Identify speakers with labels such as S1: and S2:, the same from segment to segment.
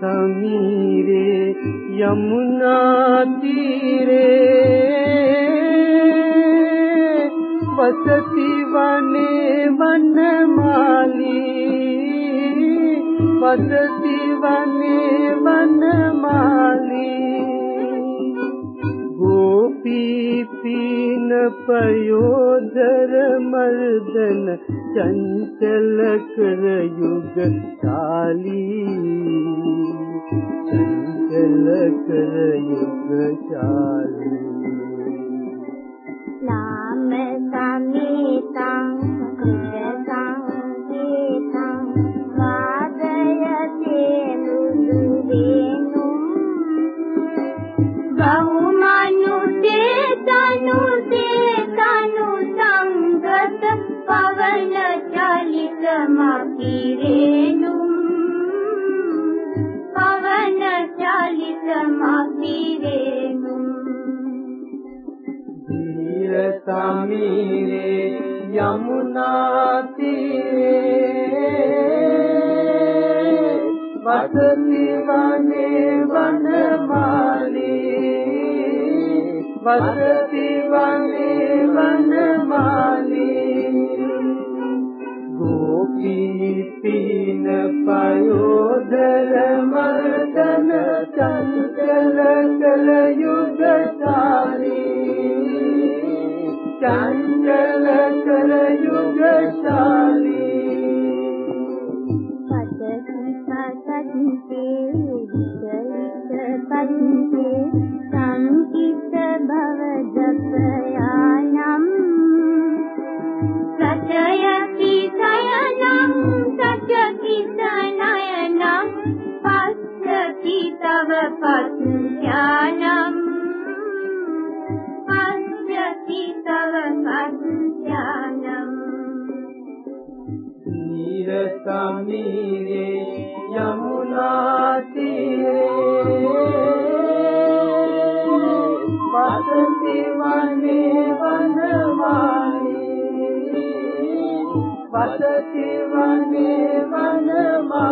S1: සමීරේ? යමුනා තීරේ. වසති වනේ වනමාලී. වසති වනේ වනමාලී. ගෝපී පීන පයෝදර මර්දන චංචල කර යුග ශාලී. චංචල කර යුග ශාලී.
S2: නාම සමේතං චලිත මකිරේනුම්
S1: ධීර සමීරේ යමුනා තීරේ. වසති වනේ වනමාලී. වසති වනේ වනමාලී. ගෝපී පීන පයෝදර මර්දන චංචල කල යුගශාලී චංචල කල යුගශාලී
S2: පදසසන්තේ විචලිත පන්තේ තව පත්‍යානම් පස්සති තව පත්‍යානම්
S1: තීර සමීරේ යමුනා තීරේ වසති වනේ වනමාලී වසති වනේ වනමාලී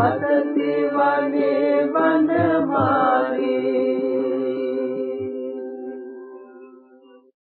S1: පතති වනේ වඳවා